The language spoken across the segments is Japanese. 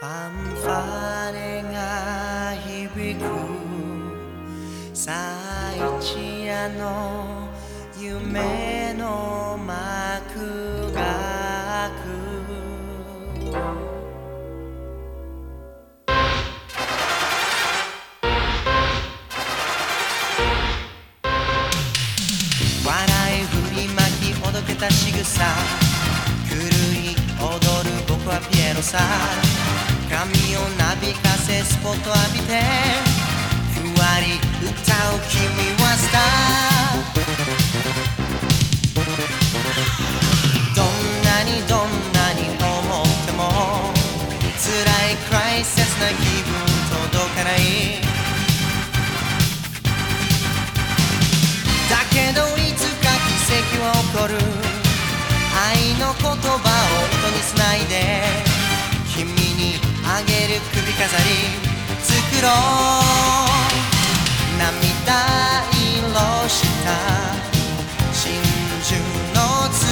ファンファーレが響く最一夜の夢の幕が開く笑い振りまきほどけた仕草狂い踊る僕はピエロさ髪をなびかせスポット浴びてふわり歌う君はスター。どんなにどんなに思っても辛いクライ切な気分届かない。だけどいつか奇跡は起こる。愛の言葉を糸につないで首飾り作ろう涙色した真珠の粒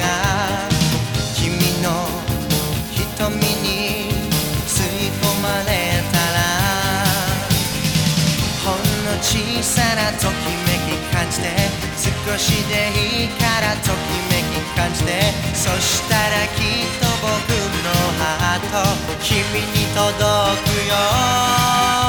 が君の瞳に吸い込まれたらほんの小さなときめき感じて少しでいいからときめき感じてそしたらきっと僕のハと君に届くよ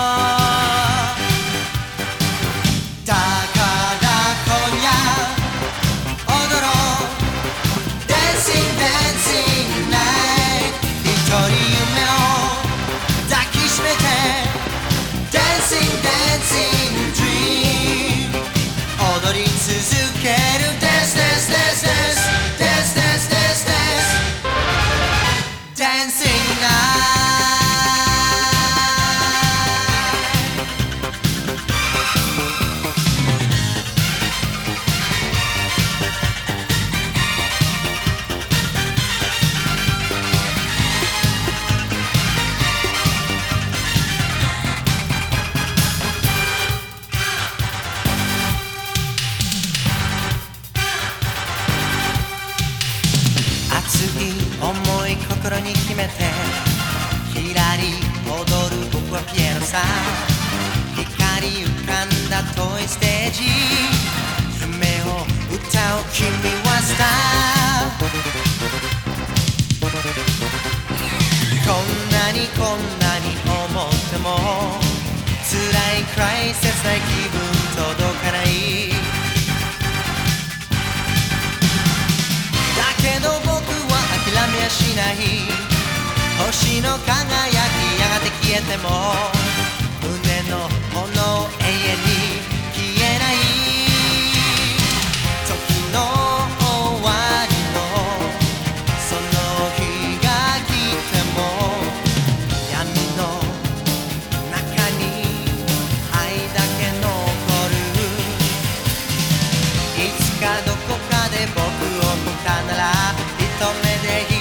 熱い思い心に秘めてひらり踊る僕はピエロさ。光浮かんだ遠いステージ。夢を歌う君はスター。こんなにこんなに思っても辛いくらい切ない気分の輝きやがて消えても胸の炎永遠に消えない時の終わりのその日が来ても闇の中に愛だけ残る。いつかどこかで僕を見たなら一目で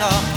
하다.